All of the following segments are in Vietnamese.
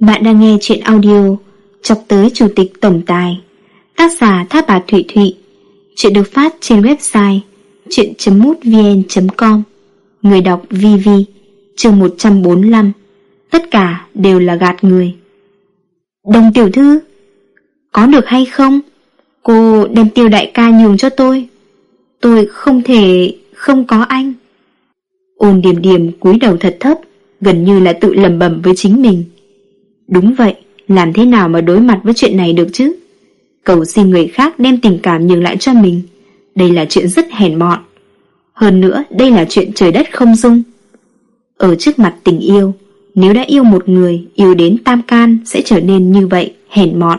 Bạn đang nghe chuyện audio Chọc tới Chủ tịch Tổng Tài. Tác giả Tháp Bà Thụy Thụy. Chuyện được phát trên website chuyện.mútvn.com Người đọc VV chương 145 Tất cả đều là gạt người. Đồng tiểu thư, Có được hay không? Cô đem tiêu đại ca nhường cho tôi. Tôi không thể, không có anh. Ôn điểm điểm cúi đầu thật thấp, Gần như là tự lầm bầm với chính mình. Đúng vậy, Làm thế nào mà đối mặt với chuyện này được chứ? Cầu xin người khác đem tình cảm nhường lại cho mình. Đây là chuyện rất hèn mọn. Hơn nữa, đây là chuyện trời đất không dung. Ở trước mặt tình yêu, Nếu đã yêu một người, Yêu đến tam can sẽ trở nên như vậy, Hèn mọn.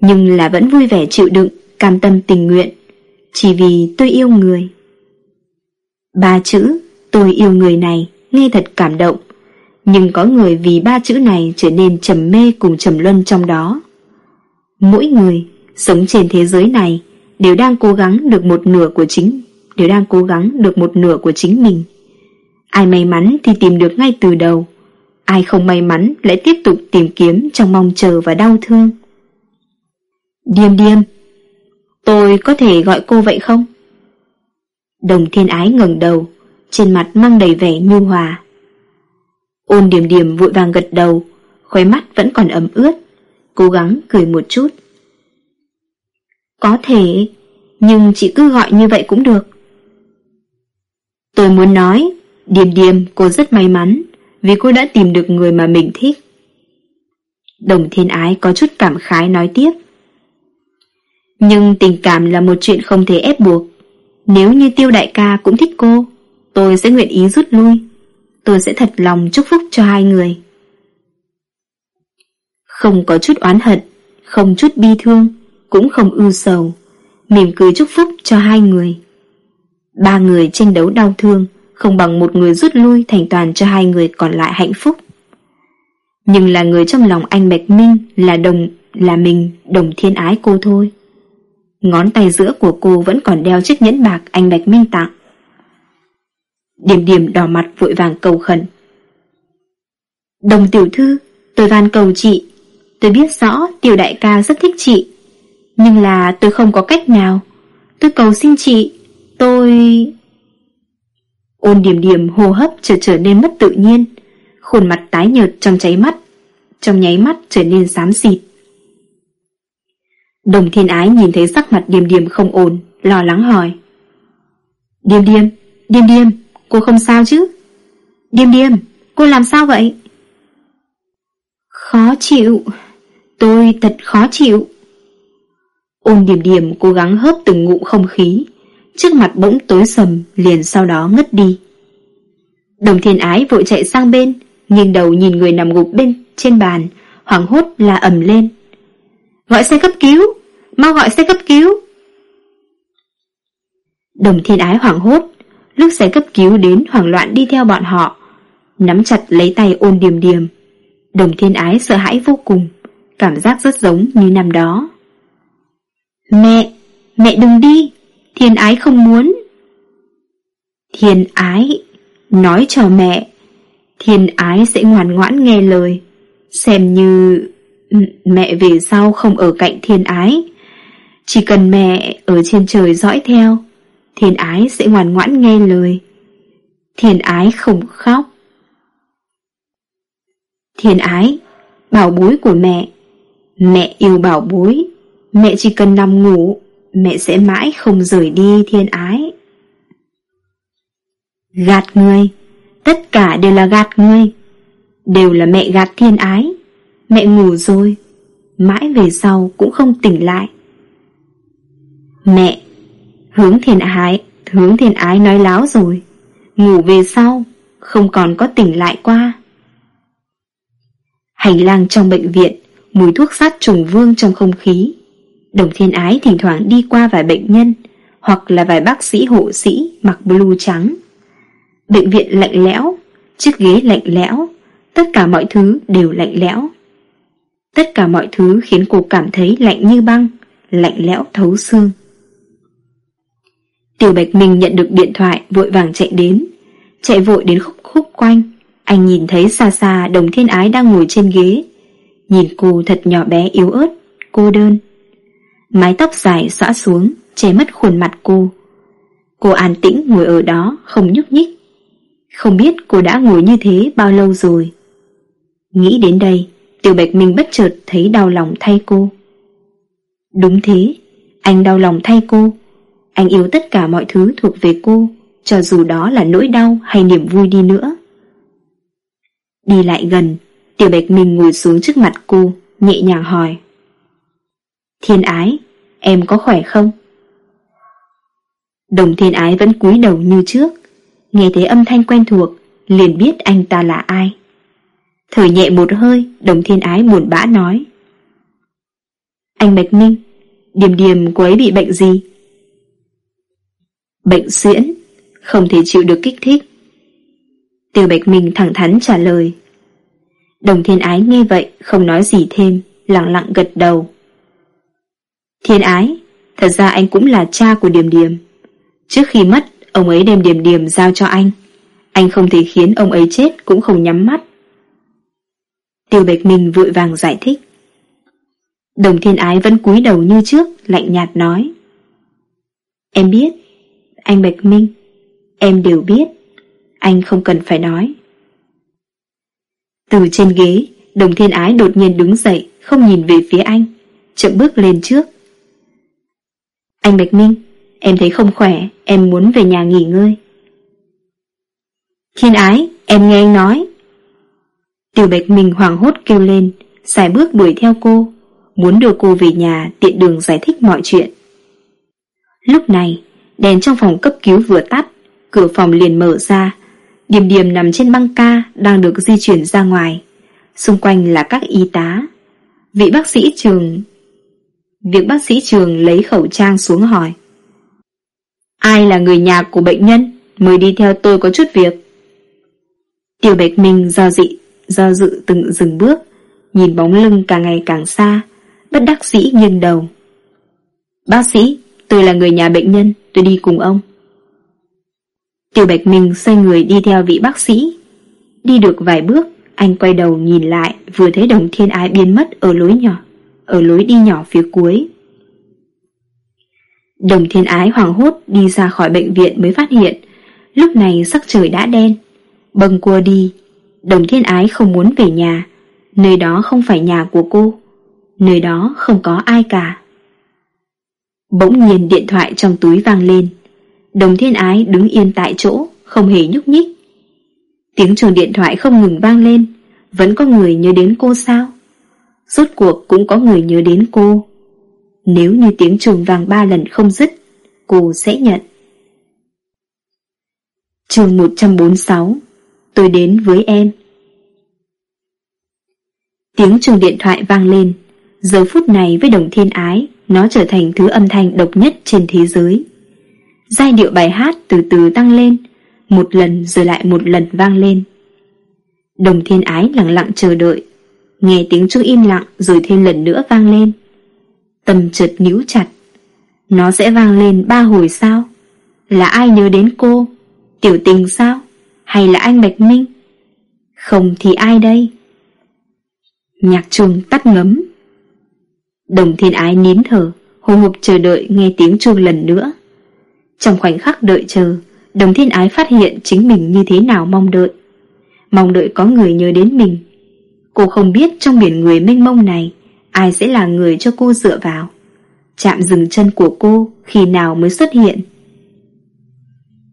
Nhưng là vẫn vui vẻ chịu đựng, Cam tâm tình nguyện. Chỉ vì tôi yêu người. Ba chữ, Tôi yêu người này Nghe thật cảm động. Nhưng có người vì ba chữ này Trở nên trầm mê cùng trầm luân trong đó. Mỗi người Sống trên thế giới này Đều đang cố gắng được một nửa của chính, Đều đang cố gắng được một nửa của chính mình. Ai may mắn thì tìm được ngay từ đầu, Ai không may mắn lại tiếp tục tìm kiếm trong mong chờ và đau thương. Điềm điềm, Tôi có thể gọi cô vậy không? Đồng thiên ái ngẩng đầu, Trên mặt mang đầy vẻ nhu hòa. Ôn điểm điểm vội vàng gật đầu, Khóe mắt vẫn còn ẩm ướt, Cố gắng cười một chút. Có thể, Nhưng chị cứ gọi như vậy cũng được. Tôi muốn nói điểm điểm cô rất may mắn Vì cô đã tìm được người mà mình thích. Đồng thiên ái có chút cảm khái nói tiếp. Nhưng tình cảm là một chuyện không thể ép buộc. Nếu như tiêu đại ca cũng thích cô, Tôi sẽ nguyện ý rút lui. Tôi sẽ thật lòng chúc phúc cho hai người. Không có chút oán hận, Không chút bi thương, Cũng không ưu sầu, Mỉm cười chúc phúc cho hai người. Ba người tranh đấu đau thương, Không bằng một người rút lui Thành toàn cho hai người còn lại hạnh phúc. Nhưng là người trong lòng anh Bạch Minh Là đồng, Là mình, đồng thiên ái cô thôi. Ngón tay giữa của cô vẫn còn đeo chiếc nhẫn bạc anh Bạch Minh tặng điềm điềm đỏ mặt vội vàng cầu khẩn. Đồng tiểu thư Tôi van cầu chị. Tôi biết rõ tiểu đại ca rất thích chị. Nhưng là tôi không có cách nào. Tôi cầu xin chị Tôi... Ôn điểm điểm hô hấp trở trở nên mất tự nhiên. Khuôn mặt tái nhợt trong cháy mắt. Trong nháy mắt trở nên xám xịt. Đồng thiên ái nhìn thấy sắc mặt điềm điềm không ổn Lo lắng hỏi. Điềm điềm, điềm điềm Cô không sao chứ? Điềm điềm, Cô làm sao vậy? Khó chịu. Tôi thật khó chịu. Ôn điểm điểm cố gắng hớp từng ngụm không khí. Trước mặt bỗng tối sầm, Liền sau đó ngất đi. Đồng thiên ái vội chạy sang bên, Nghiêng đầu nhìn người nằm gục bên, trên bàn. Hoảng hốt la ầm lên. Gọi xe cấp cứu, Mau gọi xe cấp cứu. Đồng thiên ái hoảng hốt Lúc xe cấp cứu đến hoảng loạn đi theo bọn họ. Nắm chặt lấy tay ôn điềm điềm, Đồng thiên ái sợ hãi vô cùng, Cảm giác rất giống như năm đó. Mẹ Mẹ đừng đi, Thiên ái không muốn. Thiên ái, Nói cho mẹ, Thiên ái sẽ ngoan ngoãn nghe lời, Xem như Mẹ về sau không ở cạnh thiên ái. Chỉ cần mẹ ở trên trời dõi theo Thiên ái sẽ ngoan ngoãn nghe lời. Thiên ái không khóc. Thiên ái, Bảo bối của mẹ. Mẹ yêu bảo bối. Mẹ chỉ cần nằm ngủ, Mẹ sẽ mãi không rời đi thiên ái. Gạt người, Tất cả đều là gạt người. Đều là mẹ gạt thiên ái. Mẹ ngủ rồi, Mãi về sau cũng không tỉnh lại. Mẹ Hướng thiên ái, Hướng thiên ái nói láo rồi. Ngủ về sau, Không còn có tỉnh lại qua. Hành lang trong bệnh viện, Mùi thuốc sát trùng vương trong không khí. Đồng thiên ái thỉnh thoảng đi qua vài bệnh nhân, Hoặc là vài bác sĩ hộ sĩ Mặc blue trắng. Bệnh viện lạnh lẽo, Chiếc ghế lạnh lẽo, Tất cả mọi thứ đều lạnh lẽo. Tất cả mọi thứ khiến cô cảm thấy lạnh như băng, Lạnh lẽo thấu xương. Tiểu Bạch Minh nhận được điện thoại, vội vàng chạy đến. Chạy vội đến khúc khúc quanh. Anh nhìn thấy xa xa đồng thiên ái đang ngồi trên ghế. Nhìn cô thật nhỏ bé, yếu ớt, Cô đơn. Mái tóc dài xõa xuống, Che mất khuôn mặt cô. Cô an tĩnh ngồi ở đó, Không nhúc nhích. Không biết cô đã ngồi như thế bao lâu rồi. Nghĩ đến đây, Tiểu Bạch Minh bất chợt thấy đau lòng thay cô. Đúng thế, Anh đau lòng thay cô. Anh yêu tất cả mọi thứ thuộc về cô, Cho dù đó là nỗi đau hay niềm vui đi nữa Đi lại gần, Tiểu Bạch Minh ngồi xuống trước mặt cô, Nhẹ nhàng hỏi Thiên ái, Em có khỏe không? Đồng thiên ái vẫn cúi đầu như trước, Nghe thấy âm thanh quen thuộc, Liền biết anh ta là ai Thở nhẹ một hơi, Đồng thiên ái buồn bã nói Anh Bạch Minh Điềm điềm cô ấy bị bệnh gì? Bệnh diễn, Không thể chịu được kích thích. Tiêu Bạch Minh thẳng thắn trả lời. Đồng thiên ái nghe vậy Không nói gì thêm, Lặng lặng gật đầu. Thiên ái, Thật ra anh cũng là cha của Điềm Điềm. Trước khi mất, Ông ấy đem Điềm Điềm giao cho anh. Anh không thể khiến ông ấy chết Cũng không nhắm mắt. Tiêu Bạch Minh vội vàng giải thích. Đồng thiên ái vẫn cúi đầu như trước, Lạnh nhạt nói. Em biết anh Bạch Minh. Em đều biết. Anh không cần phải nói. Từ trên ghế, Đồng thiên ái đột nhiên đứng dậy, Không nhìn về phía anh, Chậm bước lên trước. Anh Bạch Minh, Em thấy không khỏe, Em muốn về nhà nghỉ ngơi. Thiên ái, Em nghe anh nói. Tiểu Bạch Minh hoảng hốt kêu lên, Xài bước đuổi theo cô, Muốn đưa cô về nhà tiện đường giải thích mọi chuyện. Lúc này Đèn trong phòng cấp cứu vừa tắt, Cửa phòng liền mở ra. Điềm điềm nằm trên băng ca Đang được di chuyển ra ngoài. Xung quanh là các y tá. Vị bác sĩ trường, Việc bác sĩ trường lấy khẩu trang xuống hỏi. Ai là người nhà của bệnh nhân? Mời đi theo tôi có chút việc. Tiểu Bạch Minh do dị Do dự từng dừng bước, Nhìn bóng lưng càng ngày càng xa, Bất đắc sĩ nghiêng đầu. Bác sĩ Tôi là người nhà bệnh nhân, Tôi đi cùng ông. Tiểu Bạch Minh xoay người đi theo vị bác sĩ. Đi được vài bước, Anh quay đầu nhìn lại, Vừa thấy đồng thiên ái biến mất ở lối nhỏ, Ở lối đi nhỏ phía cuối. Đồng thiên ái hoảng hốt đi ra khỏi bệnh viện mới phát hiện, Lúc này sắc trời đã đen, Bâng cua đi. Đồng thiên ái không muốn về nhà, Nơi đó không phải nhà của cô, Nơi đó không có ai cả. Bỗng nhiên điện thoại trong túi vang lên. Đồng thiên ái đứng yên tại chỗ, Không hề nhúc nhích. Tiếng chuông điện thoại không ngừng vang lên, Vẫn có người nhớ đến cô sao? Rốt cuộc cũng có người nhớ đến cô. Nếu như tiếng chuông vang ba lần không dứt, Cô sẽ nhận. Chương 146 Tôi đến với em. Tiếng chuông điện thoại vang lên, Giờ phút này với đồng thiên ái nó trở thành thứ âm thanh độc nhất trên thế giới. Giai điệu bài hát từ từ tăng lên, Một lần rồi lại một lần vang lên. Đồng thiên ái lặng lặng chờ đợi, Nghe tiếng chuông im lặng rồi thêm lần nữa vang lên. Tầm chợt níu chặt, Nó sẽ vang lên ba hồi sao? Là ai nhớ đến cô? Tiểu tình sao? Hay là anh Bạch Minh? Không thì ai đây? Nhạc trường tắt ngấm. Đồng thiên ái nín thở Hồi hộp chờ đợi nghe tiếng chuông lần nữa. Trong khoảnh khắc đợi chờ, Đồng thiên ái phát hiện chính mình như thế nào mong đợi. Mong đợi có người nhớ đến mình. Cô không biết trong biển người mênh mông này, Ai sẽ là người cho cô dựa vào. Chạm dừng chân của cô Khi nào mới xuất hiện?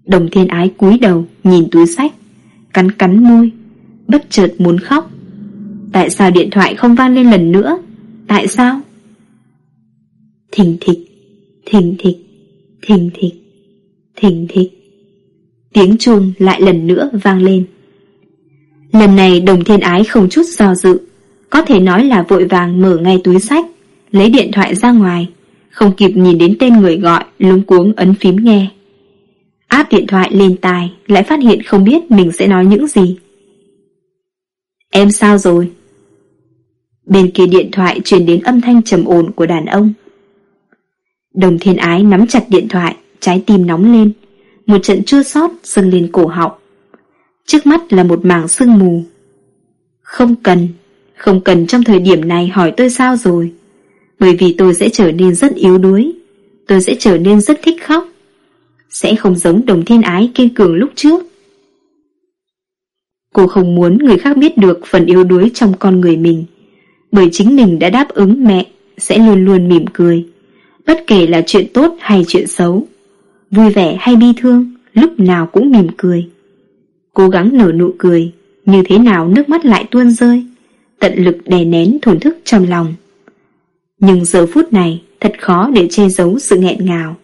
Đồng thiên ái cúi đầu, Nhìn túi sách, Cắn cắn môi, Bất chợt muốn khóc. Tại sao điện thoại không vang lên lần nữa? Tại sao? Thình thịch Thình thịch Thình thịch Thình thịch. Tiếng chuông lại lần nữa vang lên. Lần này đồng thiên ái không chút do dự, Có thể nói là vội vàng mở ngay túi sách, Lấy điện thoại ra ngoài, Không kịp nhìn đến tên người gọi Lúng cuống ấn phím nghe. Áp điện thoại lên tai, Lại phát hiện không biết mình sẽ nói những gì. Em sao rồi? Bên kia điện thoại truyền đến âm thanh trầm ổn của đàn ông. Đồng thiên ái nắm chặt điện thoại, Trái tim nóng lên. Một trận chua sót dâng lên cổ họng. Trước mắt là một mảng sương mù. Không cần Không cần trong thời điểm này hỏi tôi sao rồi. Bởi vì tôi sẽ trở nên rất yếu đuối. Tôi sẽ trở nên rất thích khóc. Sẽ không giống đồng thiên ái kiên cường lúc trước. Cô không muốn người khác biết được phần yếu đuối trong con người mình. Bởi chính mình đã đáp ứng mẹ, Sẽ luôn luôn mỉm cười. Bất kể là chuyện tốt hay chuyện xấu, Vui vẻ hay bi thương, Lúc nào cũng mỉm cười. Cố gắng nở nụ cười, Như thế nào nước mắt lại tuôn rơi, Tận lực đè nén thổn thức trong lòng. Nhưng giờ phút này, Thật khó để che giấu sự nghẹn ngào.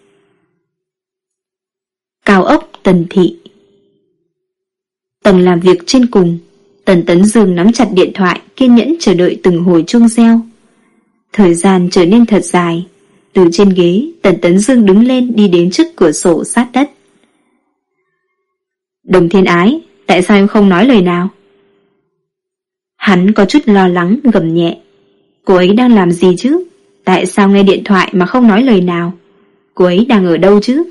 Cao ốc Tần Thị. Tầng làm việc trên cùng, Tần Tấn Dương nắm chặt điện thoại, Kiên nhẫn chờ đợi từng hồi chuông reo. Thời gian trở nên thật dài từ trên ghế, Tần Tấn Dương đứng lên đi đến trước cửa sổ sát đất. Đồng thiên ái, Tại sao em không nói lời nào? Hắn có chút lo lắng, gầm nhẹ. Cô ấy đang làm gì chứ? Tại sao nghe điện thoại mà không nói lời nào? Cô ấy đang ở đâu chứ?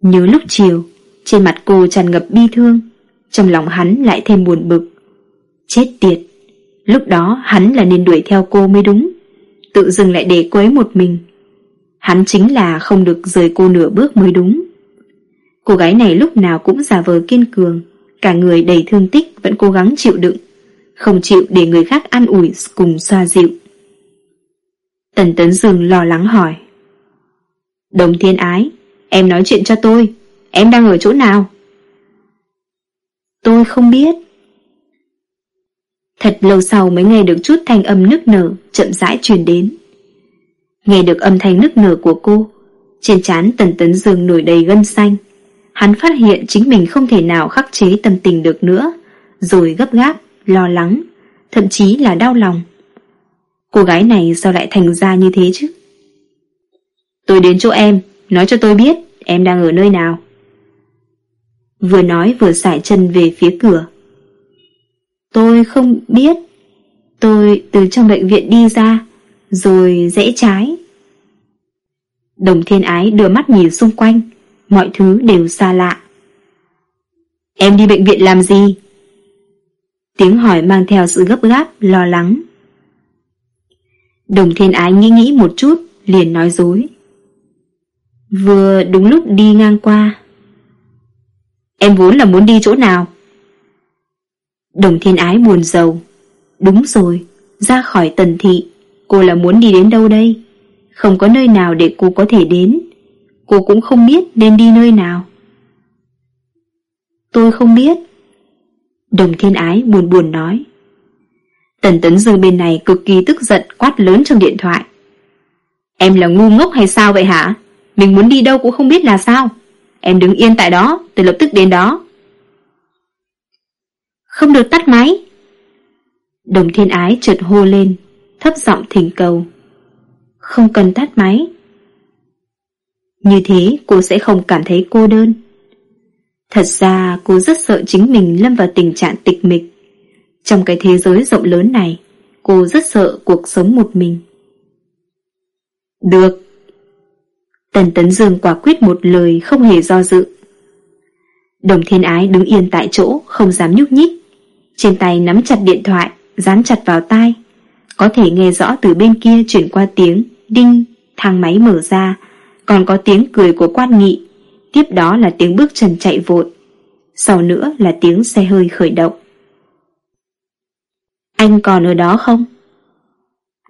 Nhớ lúc chiều, Trên mặt cô tràn ngập bi thương. Trong lòng hắn lại thêm buồn bực. Chết tiệt! Lúc đó hắn là nên đuổi theo cô mới đúng. Tự dừng lại để cô ấy một mình. Hắn chính là không được rời cô nửa bước mới đúng. Cô gái này lúc nào cũng giả vờ kiên cường, Cả người đầy thương tích vẫn cố gắng chịu đựng, Không chịu để người khác an ủi cùng xoa dịu. Tần Tấn Dương lo lắng hỏi, Đồng thiên ái, Em nói chuyện cho tôi, Em đang ở chỗ nào? Tôi không biết. Thật lâu sau mới nghe được chút thanh âm nức nở Chậm rãi truyền đến. Nghe được âm thanh nức nở của cô Trên trán Tần Tấn Dương nổi đầy gân xanh. Hắn phát hiện chính mình không thể nào khắc chế tâm tình được nữa Rồi gấp gáp, lo lắng Thậm chí là đau lòng. Cô gái này sao lại thành ra như thế chứ? Tôi đến chỗ em Nói cho tôi biết em đang ở nơi nào. Vừa nói vừa sải chân về phía cửa. Tôi không biết. Tôi từ trong bệnh viện đi ra Rồi rẽ trái. Đồng thiên ái đưa mắt nhìn xung quanh Mọi thứ đều xa lạ. Em đi bệnh viện làm gì? Tiếng hỏi mang theo sự gấp gáp, lo lắng. Đồng thiên ái nghĩ nghĩ một chút Liền nói dối. Vừa đúng lúc đi ngang qua. Em vốn là muốn đi chỗ nào? Đồng thiên ái buồn giàu Đúng rồi, Ra khỏi tần thị, Cô là muốn đi đến đâu đây? Không có nơi nào để cô có thể đến. Cô cũng không biết nên đi nơi nào. Tôi không biết. Đồng thiên ái buồn buồn nói. Tần tấn dương bên này cực kỳ tức giận, Quát lớn trong điện thoại. Em là ngu ngốc hay sao vậy hả? Mình muốn đi đâu cũng không biết là sao. Em đứng yên tại đó, Tôi lập tức đến đó. Không được tắt máy. Đồng thiên ái chợt hô lên, Thấp giọng thỉnh cầu. Không cần tắt máy. Như thế, cô sẽ không cảm thấy cô đơn. Thật ra, cô rất sợ chính mình lâm vào tình trạng tịch mịch. Trong cái thế giới rộng lớn này, Cô rất sợ cuộc sống một mình. Được. Tần Tấn Dương quả quyết một lời không hề do dự. Đồng thiên ái đứng yên tại chỗ, Không dám nhúc nhích. Trên tay nắm chặt điện thoại Dán chặt vào tai Có thể nghe rõ từ bên kia chuyển qua tiếng Đinh, thang máy mở ra còn có tiếng cười của quan nghị, tiếp đó là tiếng bước chân chạy vội, sau nữa là tiếng xe hơi khởi động. Anh còn ở đó không?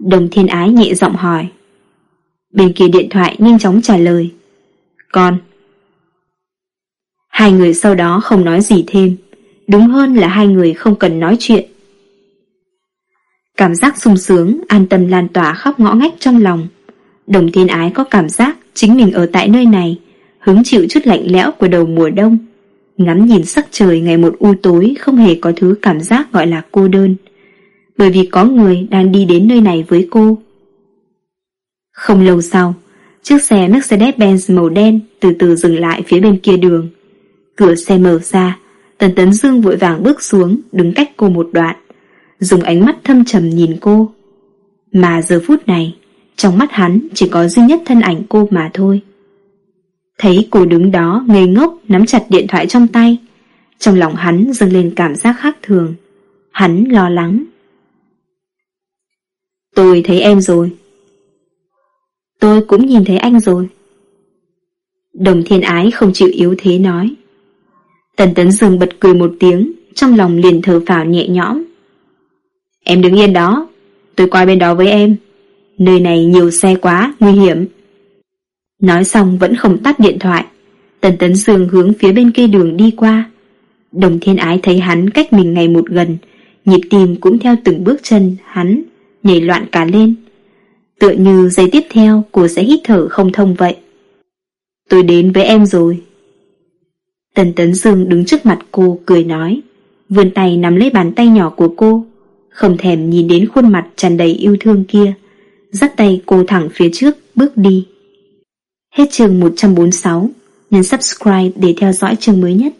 Đồng thiên ái nhẹ giọng hỏi. Bên kia điện thoại nhanh chóng trả lời. Còn. Hai người sau đó không nói gì thêm, đúng hơn là hai người không cần nói chuyện. Cảm giác sung sướng, an tâm lan tỏa khắp ngõ ngách trong lòng. Đồng thiên ái có cảm giác chính mình ở tại nơi này, hứng chịu chút lạnh lẽo của đầu mùa đông. Ngắm nhìn sắc trời ngày một u tối không hề có thứ cảm giác gọi là cô đơn. Bởi vì có người đang đi đến nơi này với cô. Không lâu sau, chiếc xe Mercedes-Benz màu đen từ từ dừng lại phía bên kia đường. Cửa xe mở ra, Tần Tấn Dương vội vàng bước xuống, đứng cách cô một đoạn, dùng ánh mắt thâm trầm nhìn cô. Mà giờ phút này, trong mắt hắn chỉ có duy nhất thân ảnh cô mà thôi. Thấy cô đứng đó ngây ngốc nắm chặt điện thoại trong tay Trong lòng hắn dâng lên cảm giác khác thường. Hắn lo lắng. Tôi thấy em rồi. Tôi cũng nhìn thấy anh rồi. Đồng thiên ái không chịu yếu thế nói. Tần tấn dương bật cười một tiếng Trong lòng liền thở phào nhẹ nhõm. Em đứng yên đó Tôi qua bên đó với em. Nơi này nhiều xe quá, nguy hiểm. Nói xong vẫn không tắt điện thoại. Tần tấn dương hướng phía bên kia đường đi qua. Đồng thiên ái thấy hắn cách mình ngày một gần Nhịp tim cũng theo từng bước chân hắn Nhảy loạn cả lên. Tựa như giây tiếp theo cô sẽ hít thở không thông vậy. Tôi đến với em rồi. Tần Tấn Dương đứng trước mặt cô, cười nói, Vươn tay nắm lấy bàn tay nhỏ của cô, Không thèm nhìn đến khuôn mặt tràn đầy yêu thương kia, Dắt tay cô thẳng phía trước, bước đi. Hết chương 146 Nhấn subscribe để theo dõi chương mới nhất.